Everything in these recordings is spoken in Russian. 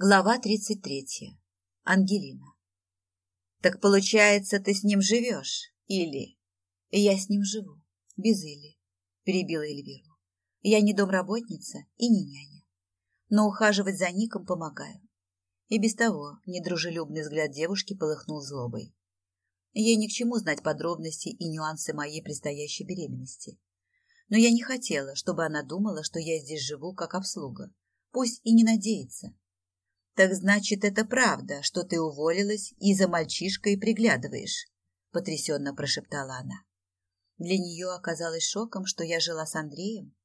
Глава 33. Ангелина. «Так получается, ты с ним живешь? Или...» «Я с ним живу. Без Или», — перебила Эльвиру. «Я не домработница и не няня. Но ухаживать за Ником помогаю». И без того недружелюбный взгляд девушки полыхнул злобой. Ей ни к чему знать подробности и нюансы моей предстоящей беременности. Но я не хотела, чтобы она думала, что я здесь живу как обслуга. Пусть и не надеется. «Так значит, это правда, что ты уволилась и за мальчишкой приглядываешь?» – потрясенно прошептала она. Для нее оказалось шоком, что я жила с Андреем,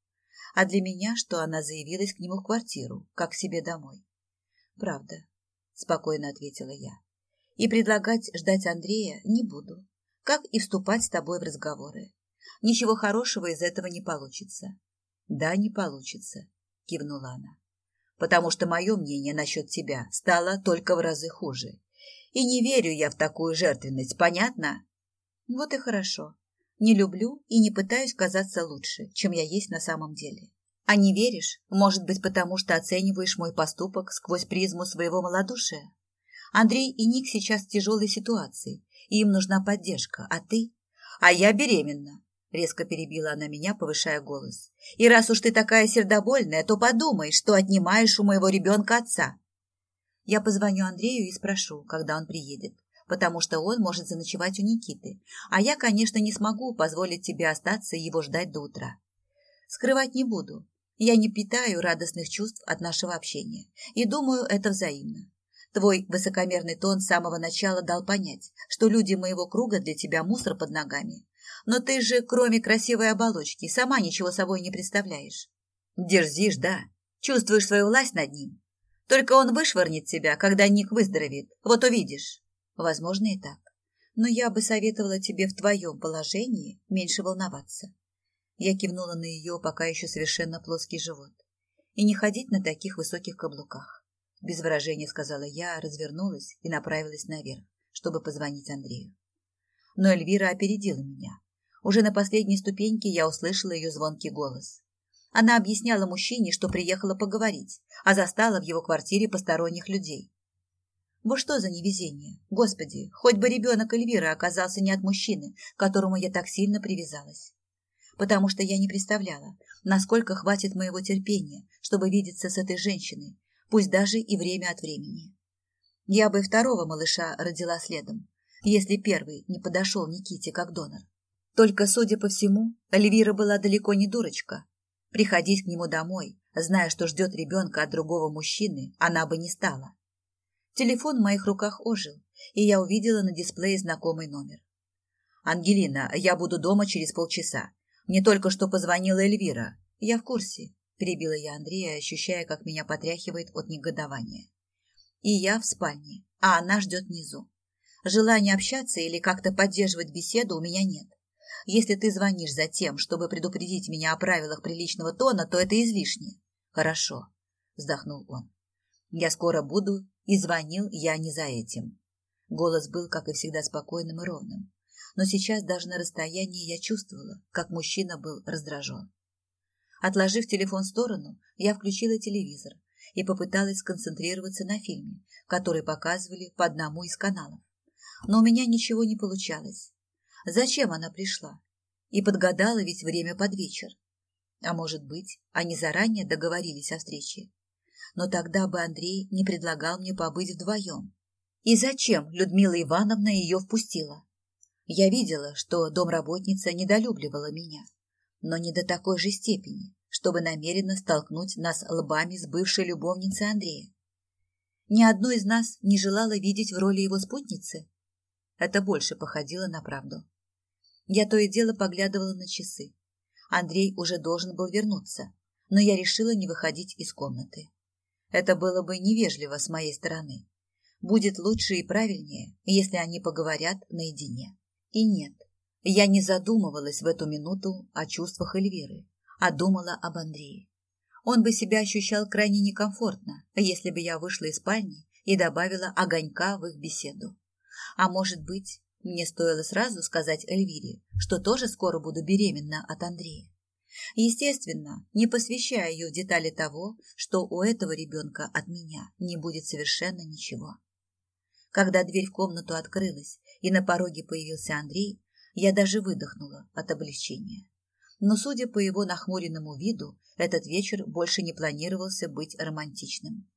а для меня, что она заявилась к нему в квартиру, как к себе домой. «Правда», – спокойно ответила я. «И предлагать ждать Андрея не буду, как и вступать с тобой в разговоры. Ничего хорошего из этого не получится». «Да, не получится», – кивнула она потому что мое мнение насчет тебя стало только в разы хуже. И не верю я в такую жертвенность, понятно? Вот и хорошо. Не люблю и не пытаюсь казаться лучше, чем я есть на самом деле. А не веришь, может быть, потому что оцениваешь мой поступок сквозь призму своего малодушия? Андрей и Ник сейчас в тяжелой ситуации, и им нужна поддержка, а ты? А я беременна. Резко перебила она меня, повышая голос. «И раз уж ты такая сердобольная, то подумай, что отнимаешь у моего ребенка отца». Я позвоню Андрею и спрошу, когда он приедет, потому что он может заночевать у Никиты, а я, конечно, не смогу позволить тебе остаться и его ждать до утра. Скрывать не буду. Я не питаю радостных чувств от нашего общения, и думаю, это взаимно. Твой высокомерный тон с самого начала дал понять, что люди моего круга для тебя мусор под ногами, но ты же, кроме красивой оболочки, сама ничего собой не представляешь. Дерзишь, да. Чувствуешь свою власть над ним. Только он вышвырнет тебя, когда Ник выздоровеет. Вот увидишь. Возможно и так. Но я бы советовала тебе в твоем положении меньше волноваться. Я кивнула на ее пока еще совершенно плоский живот. И не ходить на таких высоких каблуках. Без выражения сказала я, развернулась и направилась наверх, чтобы позвонить Андрею. Но Эльвира опередила меня. Уже на последней ступеньке я услышала ее звонкий голос. Она объясняла мужчине, что приехала поговорить, а застала в его квартире посторонних людей. Вот что за невезение. Господи, хоть бы ребенок Эльвиры оказался не от мужчины, к которому я так сильно привязалась. Потому что я не представляла, насколько хватит моего терпения, чтобы видеться с этой женщиной, пусть даже и время от времени. Я бы второго малыша родила следом, если первый не подошел Никите как донор. Только, судя по всему, Эльвира была далеко не дурочка. Приходить к нему домой, зная, что ждет ребенка от другого мужчины, она бы не стала. Телефон в моих руках ожил, и я увидела на дисплее знакомый номер. «Ангелина, я буду дома через полчаса. Мне только что позвонила Эльвира. Я в курсе», – перебила я Андрея, ощущая, как меня потряхивает от негодования. «И я в спальне, а она ждет внизу. Желания общаться или как-то поддерживать беседу у меня нет. Если ты звонишь за тем, чтобы предупредить меня о правилах приличного тона, то это излишне. Хорошо, вздохнул он. Я скоро буду, и звонил я не за этим. Голос был, как и всегда, спокойным и ровным. Но сейчас даже на расстоянии я чувствовала, как мужчина был раздражен. Отложив телефон в сторону, я включила телевизор и попыталась сконцентрироваться на фильме, который показывали по одному из каналов. Но у меня ничего не получалось. Зачем она пришла? И подгадала ведь время под вечер. А может быть, они заранее договорились о встрече. Но тогда бы Андрей не предлагал мне побыть вдвоем. И зачем Людмила Ивановна ее впустила? Я видела, что домработница недолюбливала меня, но не до такой же степени, чтобы намеренно столкнуть нас лбами с бывшей любовницей Андрея. Ни одну из нас не желала видеть в роли его спутницы. Это больше походило на правду. Я то и дело поглядывала на часы. Андрей уже должен был вернуться, но я решила не выходить из комнаты. Это было бы невежливо с моей стороны. Будет лучше и правильнее, если они поговорят наедине. И нет, я не задумывалась в эту минуту о чувствах Эльвиры, а думала об Андрее. Он бы себя ощущал крайне некомфортно, если бы я вышла из спальни и добавила огонька в их беседу. А может быть, мне стоило сразу сказать Эльвире, что тоже скоро буду беременна от Андрея. Естественно, не посвящая ее в детали того, что у этого ребенка от меня не будет совершенно ничего. Когда дверь в комнату открылась и на пороге появился Андрей, я даже выдохнула от облегчения. Но, судя по его нахмуренному виду, этот вечер больше не планировался быть романтичным.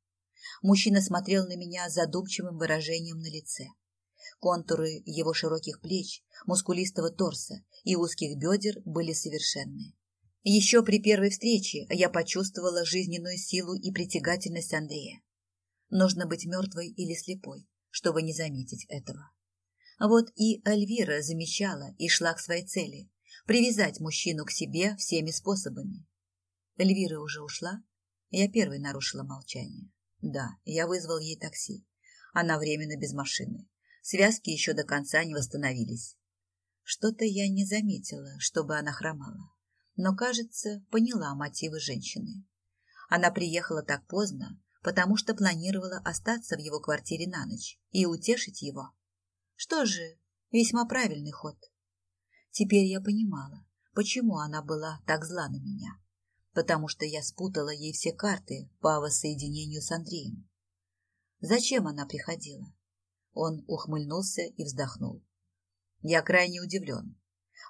Мужчина смотрел на меня задумчивым выражением на лице. Контуры его широких плеч, мускулистого торса и узких бедер были совершенны. Еще при первой встрече я почувствовала жизненную силу и притягательность Андрея. Нужно быть мертвой или слепой, чтобы не заметить этого. Вот и Альвира замечала и шла к своей цели – привязать мужчину к себе всеми способами. Эльвира уже ушла, я первой нарушила молчание. Да, я вызвал ей такси. Она временно без машины. Связки еще до конца не восстановились. Что-то я не заметила, чтобы она хромала. Но, кажется, поняла мотивы женщины. Она приехала так поздно, потому что планировала остаться в его квартире на ночь и утешить его. Что же, весьма правильный ход. Теперь я понимала, почему она была так зла на меня. Потому что я спутала ей все карты по воссоединению с Андреем. Зачем она приходила? Он ухмыльнулся и вздохнул. Я крайне удивлен.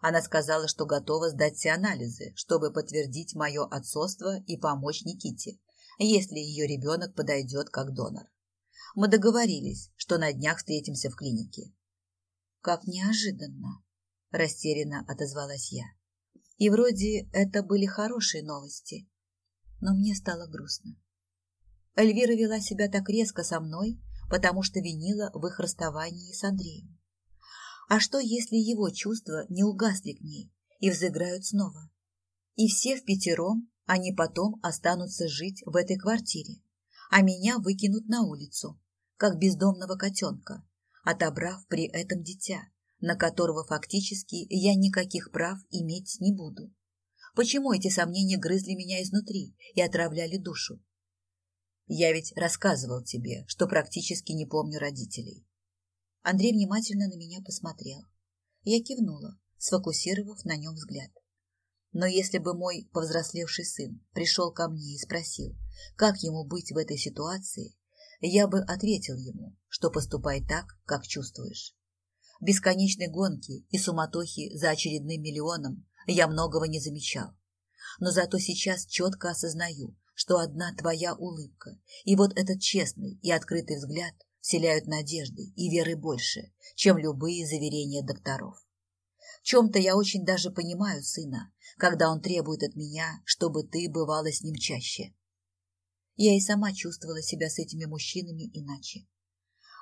Она сказала, что готова сдать все анализы, чтобы подтвердить мое отцовство и помочь Никите, если ее ребенок подойдет как донор. Мы договорились, что на днях встретимся в клинике. Как неожиданно, растерянно отозвалась я. И вроде это были хорошие новости, но мне стало грустно. Эльвира вела себя так резко со мной, потому что винила в их расставании с Андреем. А что, если его чувства не угасли к ней и взыграют снова? И все в пятером они потом останутся жить в этой квартире, а меня выкинут на улицу, как бездомного котенка, отобрав при этом дитя, на которого фактически я никаких прав иметь не буду. Почему эти сомнения грызли меня изнутри и отравляли душу? Я ведь рассказывал тебе, что практически не помню родителей. Андрей внимательно на меня посмотрел. Я кивнула, сфокусировав на нем взгляд. Но если бы мой повзрослевший сын пришел ко мне и спросил, как ему быть в этой ситуации, я бы ответил ему, что поступай так, как чувствуешь. Бесконечной гонки и суматохи за очередным миллионом я многого не замечал. Но зато сейчас четко осознаю, что одна твоя улыбка и вот этот честный и открытый взгляд вселяют надежды и веры больше, чем любые заверения докторов чем-то я очень даже понимаю сына, когда он требует от меня, чтобы ты бывала с ним чаще. Я и сама чувствовала себя с этими мужчинами иначе.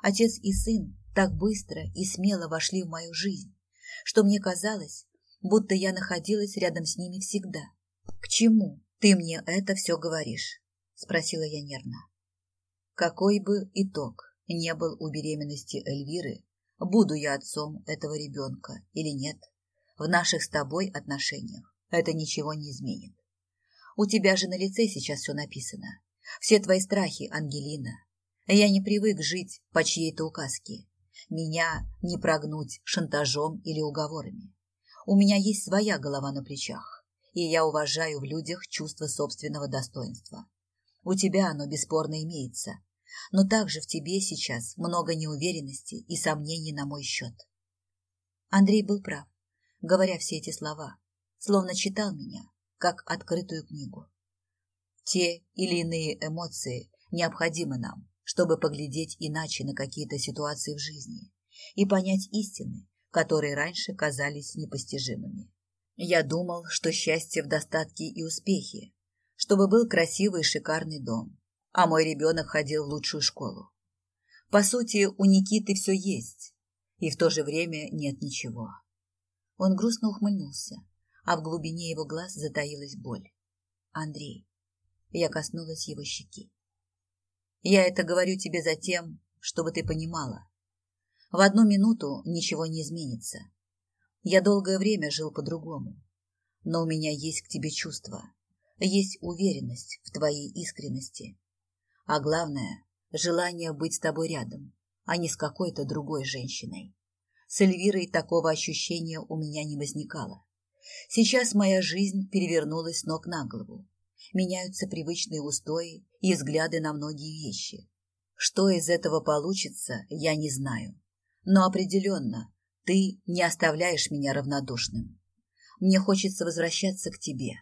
Отец и сын так быстро и смело вошли в мою жизнь, что мне казалось, будто я находилась рядом с ними всегда. «К чему ты мне это все говоришь?» – спросила я нервно. Какой бы итог не был у беременности Эльвиры, буду я отцом этого ребенка или нет, в наших с тобой отношениях это ничего не изменит. У тебя же на лице сейчас все написано. Все твои страхи, Ангелина. Я не привык жить по чьей-то указке. Меня не прогнуть шантажом или уговорами. У меня есть своя голова на плечах, и я уважаю в людях чувство собственного достоинства. У тебя оно бесспорно имеется, но также в тебе сейчас много неуверенности и сомнений на мой счет. Андрей был прав говоря все эти слова, словно читал меня, как открытую книгу. Те или иные эмоции необходимы нам, чтобы поглядеть иначе на какие-то ситуации в жизни и понять истины, которые раньше казались непостижимыми. Я думал, что счастье в достатке и успехе, чтобы был красивый и шикарный дом, а мой ребенок ходил в лучшую школу. По сути, у Никиты все есть, и в то же время нет ничего. Он грустно ухмыльнулся, а в глубине его глаз затаилась боль. «Андрей». Я коснулась его щеки. «Я это говорю тебе за тем, чтобы ты понимала. В одну минуту ничего не изменится. Я долгое время жил по-другому, но у меня есть к тебе чувства, есть уверенность в твоей искренности, а главное — желание быть с тобой рядом, а не с какой-то другой женщиной. С Эльвирой такого ощущения у меня не возникало. Сейчас моя жизнь перевернулась ног на голову. Меняются привычные устои и взгляды на многие вещи. Что из этого получится, я не знаю. Но определенно, ты не оставляешь меня равнодушным. Мне хочется возвращаться к тебе.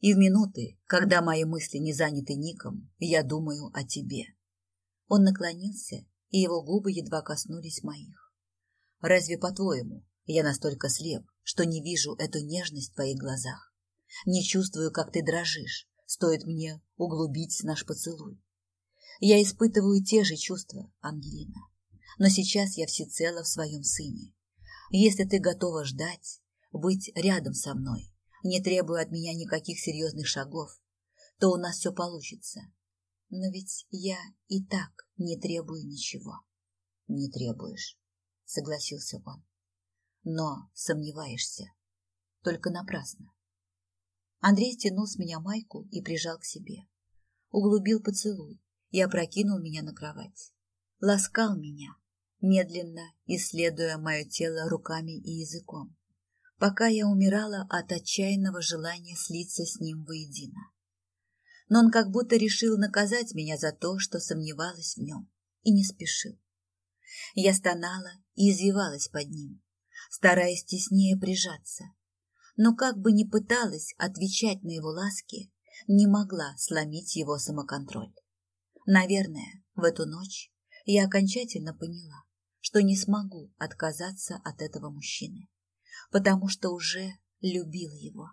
И в минуты, когда мои мысли не заняты Ником, я думаю о тебе. Он наклонился, и его губы едва коснулись моих. Разве, по-твоему, я настолько слеп, что не вижу эту нежность в твоих глазах? Не чувствую, как ты дрожишь, стоит мне углубить наш поцелуй. Я испытываю те же чувства, Ангелина. Но сейчас я всецело в своем сыне. Если ты готова ждать, быть рядом со мной, не требуя от меня никаких серьезных шагов, то у нас все получится. Но ведь я и так не требую ничего. Не требуешь, согласился он. Но сомневаешься. Только напрасно. Андрей стянул с меня майку и прижал к себе. Углубил поцелуй и опрокинул меня на кровать. Ласкал меня, медленно исследуя мое тело руками и языком, пока я умирала от отчаянного желания слиться с ним воедино. Но он как будто решил наказать меня за то, что сомневалась в нем, и не спешил. Я стонала и извивалась под ним, стараясь теснее прижаться, но как бы ни пыталась отвечать на его ласки, не могла сломить его самоконтроль. Наверное, в эту ночь я окончательно поняла, что не смогу отказаться от этого мужчины, потому что уже любила его.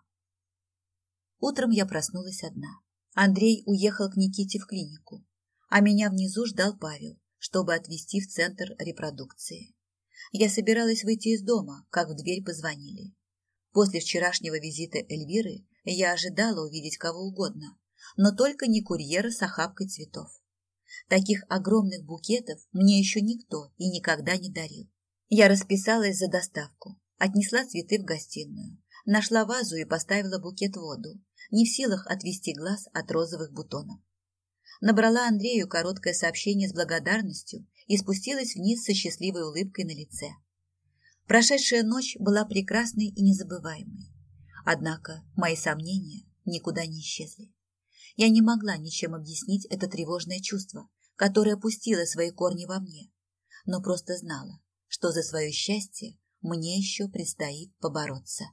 Утром я проснулась одна. Андрей уехал к Никите в клинику, а меня внизу ждал Павел, чтобы отвезти в центр репродукции. Я собиралась выйти из дома, как в дверь позвонили. После вчерашнего визита Эльвиры я ожидала увидеть кого угодно, но только не курьера с охапкой цветов. Таких огромных букетов мне еще никто и никогда не дарил. Я расписалась за доставку, отнесла цветы в гостиную, нашла вазу и поставила букет в воду, не в силах отвести глаз от розовых бутонов. Набрала Андрею короткое сообщение с благодарностью и спустилась вниз со счастливой улыбкой на лице. Прошедшая ночь была прекрасной и незабываемой. Однако мои сомнения никуда не исчезли. Я не могла ничем объяснить это тревожное чувство, которое пустило свои корни во мне, но просто знала, что за свое счастье мне еще предстоит побороться.